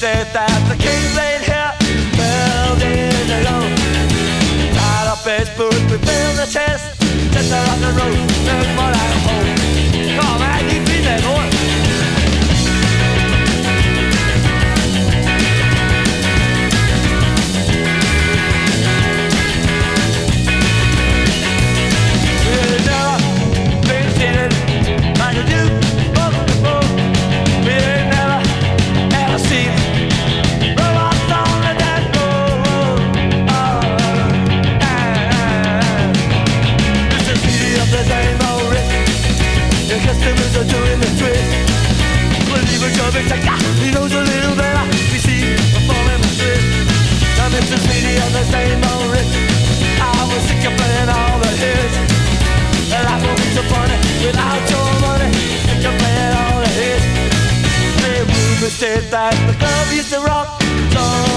said that the king ain't here. said that the club used to rock.